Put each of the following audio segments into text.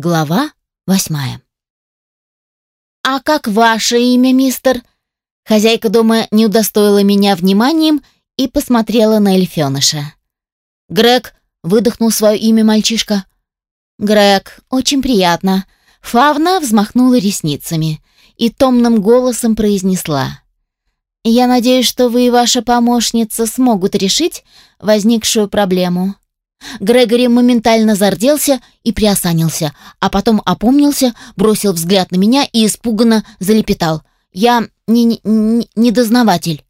Глава восьмая. «А как ваше имя, мистер?» Хозяйка дома не удостоила меня вниманием и посмотрела на эльфеныша. «Грег», — выдохнул свое имя мальчишка. «Грег, очень приятно». Фавна взмахнула ресницами и томным голосом произнесла. «Я надеюсь, что вы и ваша помощница смогут решить возникшую проблему». Грегори моментально зарделся и приосанился, а потом опомнился, бросил взгляд на меня и испуганно залепетал. «Я не, не, не дознаватель».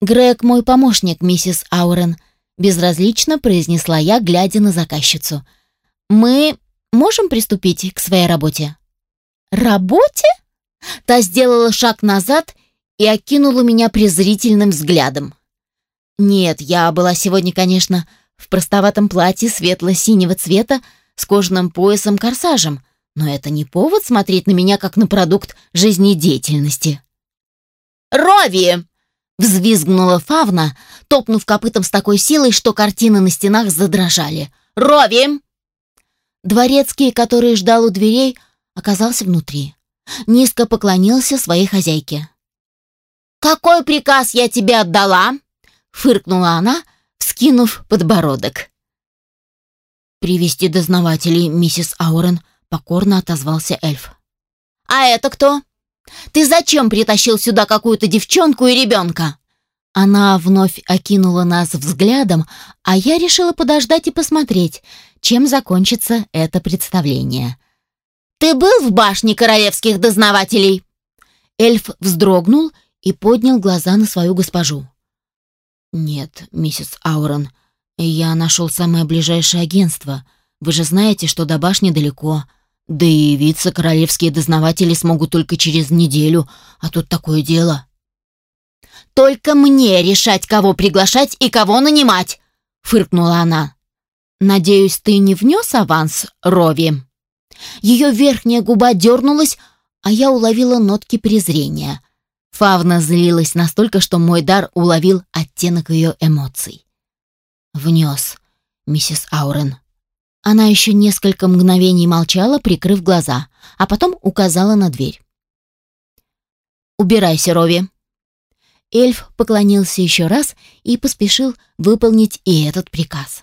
«Грег мой помощник, миссис Аурен», — безразлично произнесла я, глядя на заказчицу. «Мы можем приступить к своей работе?» «Работе?» Та сделала шаг назад и окинула меня презрительным взглядом. «Нет, я была сегодня, конечно, в простоватом платье светло-синего цвета с кожаным поясом-корсажем, но это не повод смотреть на меня как на продукт жизнедеятельности. «Рови!» — взвизгнула Фавна, топнув копытом с такой силой, что картины на стенах задрожали. «Рови!» Дворецкий, который ждал у дверей, оказался внутри. Низко поклонился своей хозяйке. «Какой приказ я тебе отдала?» — фыркнула она, вскинув подбородок. «Привести дознавателей, миссис Аурен», — покорно отозвался эльф. «А это кто? Ты зачем притащил сюда какую-то девчонку и ребенка?» Она вновь окинула нас взглядом, а я решила подождать и посмотреть, чем закончится это представление. «Ты был в башне королевских дознавателей?» Эльф вздрогнул и поднял глаза на свою госпожу. «Нет, миссис Аурон, я нашел самое ближайшее агентство. Вы же знаете, что до башни далеко. Да и явиться королевские дознаватели смогут только через неделю, а тут такое дело». «Только мне решать, кого приглашать и кого нанимать!» — фыркнула она. «Надеюсь, ты не внес аванс, Рови?» Ее верхняя губа дернулась, а я уловила нотки презрения. Фавна злилась настолько, что мой дар уловил оттенок ее эмоций. «Внес, миссис Аурен». Она еще несколько мгновений молчала, прикрыв глаза, а потом указала на дверь. «Убирайся, Рови». Эльф поклонился еще раз и поспешил выполнить и этот приказ.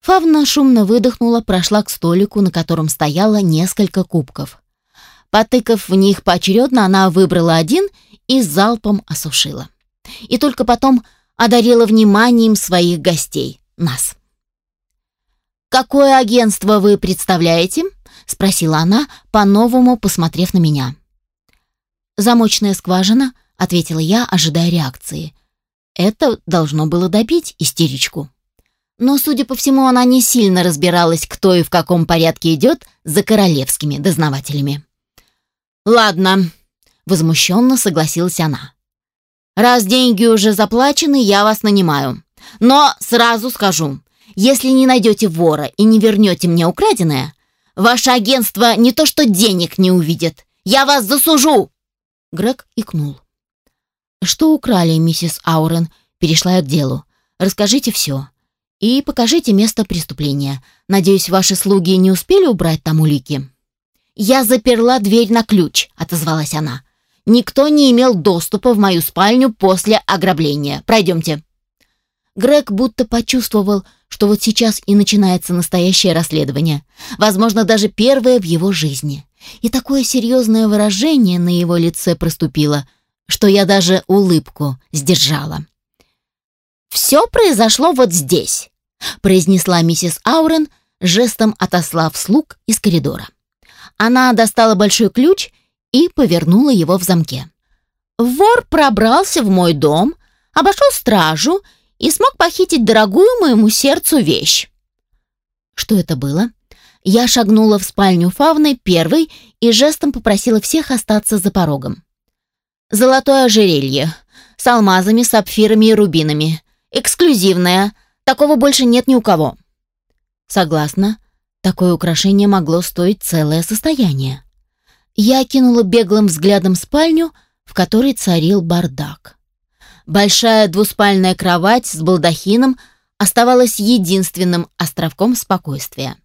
Фавна шумно выдохнула, прошла к столику, на котором стояло несколько кубков. Потыкав в них поочередно, она выбрала один и залпом осушила. И только потом одарила вниманием своих гостей, нас. «Какое агентство вы представляете?» — спросила она, по-новому посмотрев на меня. «Замочная скважина», — ответила я, ожидая реакции. Это должно было добить истеричку. Но, судя по всему, она не сильно разбиралась, кто и в каком порядке идет за королевскими дознавателями. «Ладно», — возмущенно согласилась она. «Раз деньги уже заплачены, я вас нанимаю. Но сразу скажу, если не найдете вора и не вернете мне украденное, ваше агентство не то что денег не увидит, я вас засужу!» Грег икнул. «Что украли, миссис Аурен?» Перешла я к делу. «Расскажите все. И покажите место преступления. Надеюсь, ваши слуги не успели убрать там улики?» «Я заперла дверь на ключ», — отозвалась она. «Никто не имел доступа в мою спальню после ограбления. Пройдемте». Грег будто почувствовал, что вот сейчас и начинается настоящее расследование, возможно, даже первое в его жизни. И такое серьезное выражение на его лице проступило, что я даже улыбку сдержала. «Все произошло вот здесь», — произнесла миссис Аурен, жестом отослав слуг из коридора. Она достала большой ключ и повернула его в замке. Вор пробрался в мой дом, обошел стражу и смог похитить дорогую моему сердцу вещь. Что это было? Я шагнула в спальню Фавны первой и жестом попросила всех остаться за порогом. Золотое ожерелье с алмазами, сапфирами и рубинами. Эксклюзивное. Такого больше нет ни у кого. Согласна. Такое украшение могло стоить целое состояние. Я кинула беглым взглядом спальню, в которой царил бардак. Большая двуспальная кровать с балдахином оставалась единственным островком спокойствия.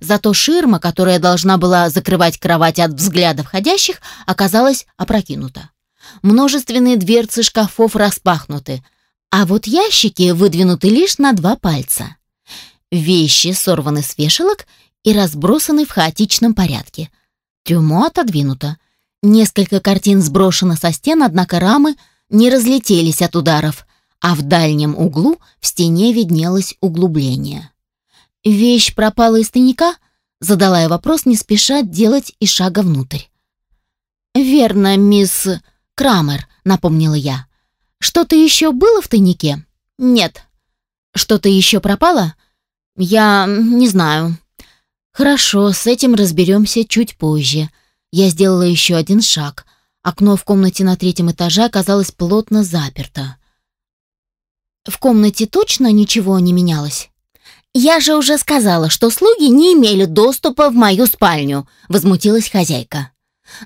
Зато ширма, которая должна была закрывать кровать от взгляда входящих, оказалась опрокинута. Множественные дверцы шкафов распахнуты, а вот ящики выдвинуты лишь на два пальца. Вещи сорваны с вешалок и разбросаны в хаотичном порядке. Трюмо отодвинуто. Несколько картин сброшено со стен, однако рамы не разлетелись от ударов, а в дальнем углу в стене виднелось углубление. «Вещь пропала из тайника?» — задала я вопрос, не спеша делать и шага внутрь. «Верно, мисс Крамер», — напомнила я. «Что-то еще было в тайнике?» «Нет». «Что-то еще пропало?» «Я не знаю». «Хорошо, с этим разберемся чуть позже». Я сделала еще один шаг. Окно в комнате на третьем этаже оказалось плотно заперто. «В комнате точно ничего не менялось?» «Я же уже сказала, что слуги не имели доступа в мою спальню», — возмутилась хозяйка.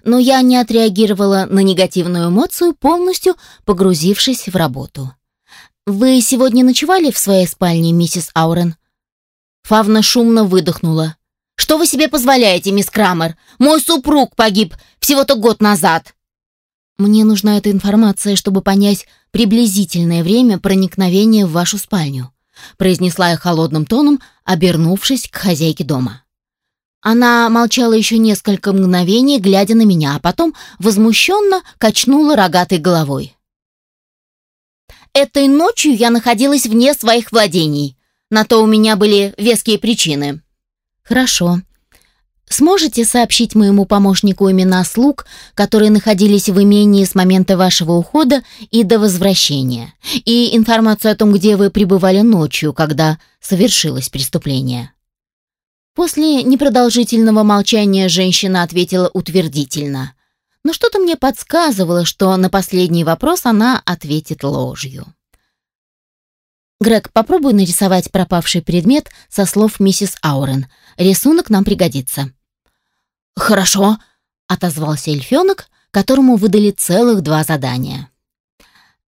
Но я не отреагировала на негативную эмоцию, полностью погрузившись в работу. «Вы сегодня ночевали в своей спальне, миссис Аурен?» Фавна шумно выдохнула. «Что вы себе позволяете, мисс Крамер? Мой супруг погиб всего-то год назад!» «Мне нужна эта информация, чтобы понять приблизительное время проникновения в вашу спальню произнесла я холодным тоном, обернувшись к хозяйке дома. Она молчала еще несколько мгновений, глядя на меня, а потом возмущенно качнула рогатой головой. «Этой ночью я находилась вне своих владений. На то у меня были веские причины». «Хорошо. Сможете сообщить моему помощнику имена слуг, которые находились в имении с момента вашего ухода и до возвращения, и информацию о том, где вы пребывали ночью, когда совершилось преступление?» После непродолжительного молчания женщина ответила утвердительно. Но что-то мне подсказывало, что на последний вопрос она ответит ложью. «Грег, попробуй нарисовать пропавший предмет со слов миссис Аурен. Рисунок нам пригодится». «Хорошо», — отозвался эльфенок, которому выдали целых два задания.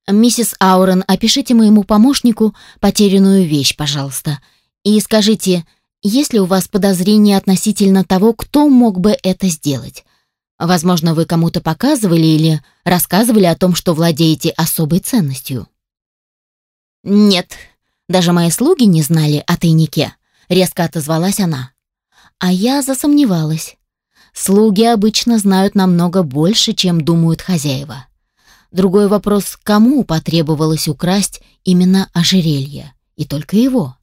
«Миссис Аурен, опишите моему помощнику потерянную вещь, пожалуйста, и скажите, есть ли у вас подозрения относительно того, кто мог бы это сделать? Возможно, вы кому-то показывали или рассказывали о том, что владеете особой ценностью?» «Нет, даже мои слуги не знали о тайнике», — резко отозвалась она. А я засомневалась. Слуги обычно знают намного больше, чем думают хозяева. Другой вопрос, кому потребовалось украсть именно ожерелье, и только его.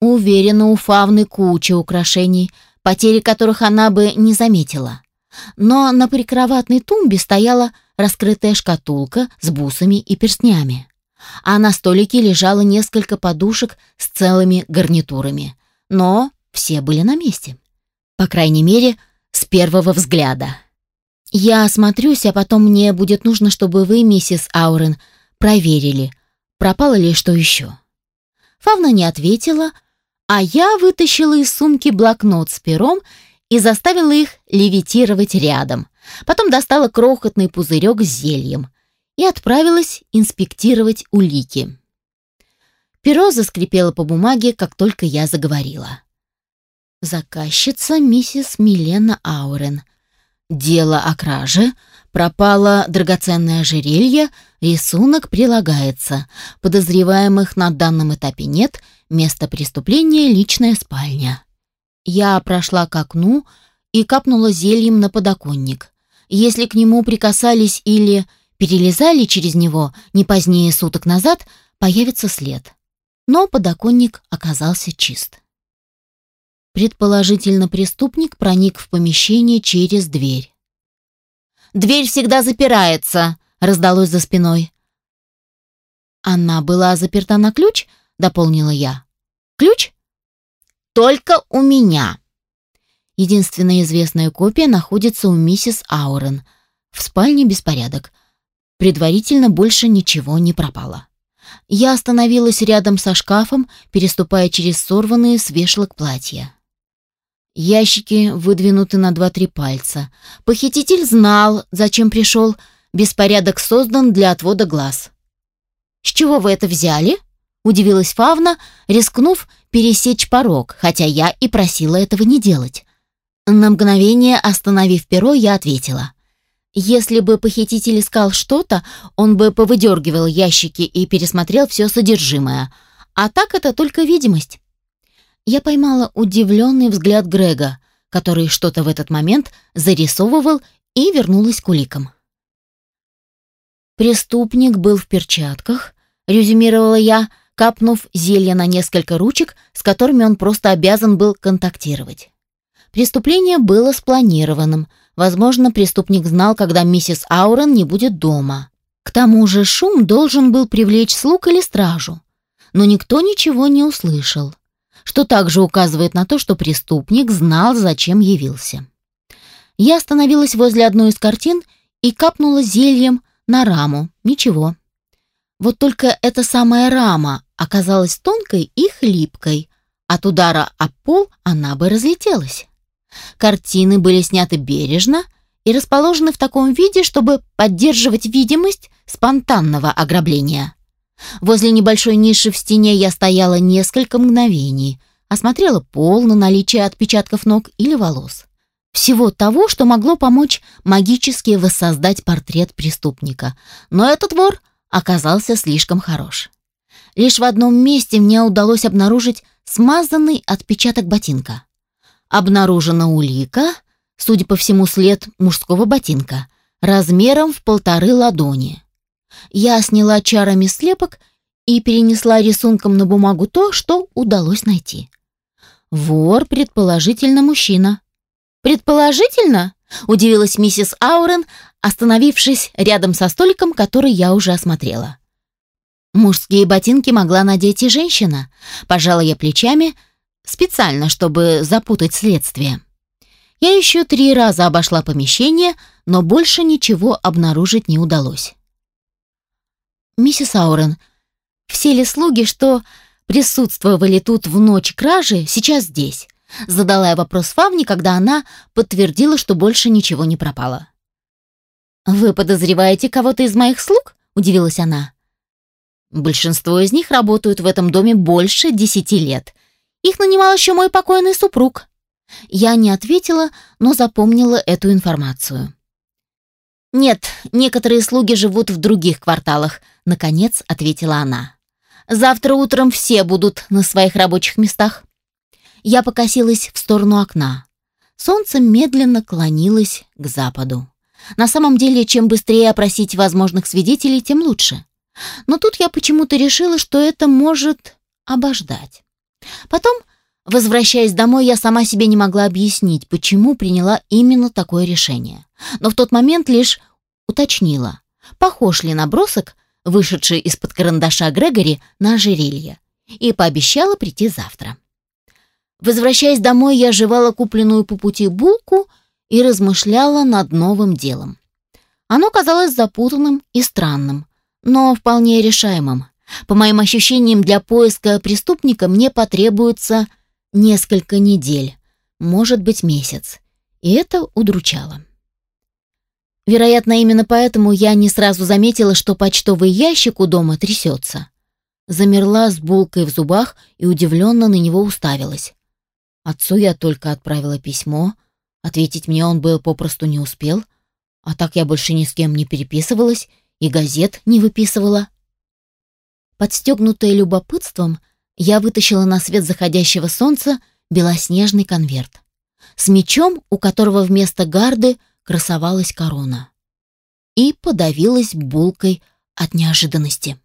Уверена, у Фавны куча украшений, потери которых она бы не заметила. Но на прикроватной тумбе стояла раскрытая шкатулка с бусами и перстнями. А на столике лежало несколько подушек с целыми гарнитурами. Но все были на месте. По крайней мере, с первого взгляда. Я осмотрюсь, а потом мне будет нужно, чтобы вы, миссис Аурен, проверили, пропало ли что еще. Фавна не ответила, а я вытащила из сумки блокнот с пером и заставила их левитировать рядом. Потом достала крохотный пузырек с зельем и отправилась инспектировать улики. Перо заскрипело по бумаге, как только я заговорила. Заказчица миссис Милена Аурен. Дело о краже. Пропало драгоценное ожерелье. Рисунок прилагается. Подозреваемых на данном этапе нет. Место преступления — личная спальня. Я прошла к окну и капнула зельем на подоконник. Если к нему прикасались или перелезали через него не позднее суток назад, появится след. Но подоконник оказался чист. Предположительно, преступник проник в помещение через дверь. «Дверь всегда запирается», — раздалось за спиной. «Она была заперта на ключ?» — дополнила я. «Ключ?» «Только у меня». Единственная известная копия находится у миссис Аурен. В спальне беспорядок. Предварительно больше ничего не пропало. Я остановилась рядом со шкафом, переступая через сорванные с вешалок платья. Ящики выдвинуты на два-три пальца. Похититель знал, зачем пришел. Беспорядок создан для отвода глаз. «С чего вы это взяли?» — удивилась Фавна, рискнув пересечь порог, хотя я и просила этого не делать. На мгновение, остановив перо, я ответила. Если бы похититель искал что-то, он бы повыдергивал ящики и пересмотрел все содержимое. А так это только видимость. Я поймала удивленный взгляд Грега, который что-то в этот момент зарисовывал и вернулась к уликам. Преступник был в перчатках, резюмировала я, капнув зелье на несколько ручек, с которыми он просто обязан был контактировать. Преступление было спланированным. Возможно, преступник знал, когда миссис Аурен не будет дома. К тому же шум должен был привлечь слуг или стражу. Но никто ничего не услышал, что также указывает на то, что преступник знал, зачем явился. Я остановилась возле одной из картин и капнула зельем на раму. Ничего. Вот только эта самая рама оказалась тонкой и хлипкой. От удара о пол она бы разлетелась. Картины были сняты бережно и расположены в таком виде, чтобы поддерживать видимость спонтанного ограбления. Возле небольшой ниши в стене я стояла несколько мгновений, осмотрела пол на наличие отпечатков ног или волос. Всего того, что могло помочь магически воссоздать портрет преступника. Но этот вор оказался слишком хорош. Лишь в одном месте мне удалось обнаружить смазанный отпечаток ботинка. Обнаружена улика, судя по всему, след мужского ботинка, размером в полторы ладони. Я сняла чарами слепок и перенесла рисунком на бумагу то, что удалось найти. Вор, предположительно, мужчина. «Предположительно?» — удивилась миссис Аурен, остановившись рядом со столиком, который я уже осмотрела. Мужские ботинки могла надеть и женщина. Пожала я плечами, специально, чтобы запутать следствие. Я еще три раза обошла помещение, но больше ничего обнаружить не удалось. «Миссис Аурен, все ли слуги, что присутствовали тут в ночь кражи, сейчас здесь?» Задала я вопрос Фавне, когда она подтвердила, что больше ничего не пропало. «Вы подозреваете кого-то из моих слуг?» – удивилась она. «Большинство из них работают в этом доме больше десяти лет. Их нанимал еще мой покойный супруг». Я не ответила, но запомнила эту информацию. «Нет, некоторые слуги живут в других кварталах», — наконец ответила она. «Завтра утром все будут на своих рабочих местах». Я покосилась в сторону окна. Солнце медленно клонилось к западу. На самом деле, чем быстрее опросить возможных свидетелей, тем лучше. Но тут я почему-то решила, что это может обождать. Потом, возвращаясь домой, я сама себе не могла объяснить, почему приняла именно такое решение. Но в тот момент лишь уточнила, похож ли набросок, вышедший из-под карандаша Грегори, на ожерелье, и пообещала прийти завтра. Возвращаясь домой, я жевала купленную по пути булку и размышляла над новым делом. Оно казалось запутанным и странным, но вполне решаемым. По моим ощущениям, для поиска преступника мне потребуется несколько недель, может быть, месяц. И это удручало. Вероятно, именно поэтому я не сразу заметила, что почтовый ящик у дома трясется. Замерла с булкой в зубах и удивленно на него уставилась. Отцу я только отправила письмо, ответить мне он бы попросту не успел, а так я больше ни с кем не переписывалась и газет не выписывала. Подстегнутая любопытством, я вытащила на свет заходящего солнца белоснежный конверт с мечом, у которого вместо гарды красовалась корона, и подавилась булкой от неожиданности.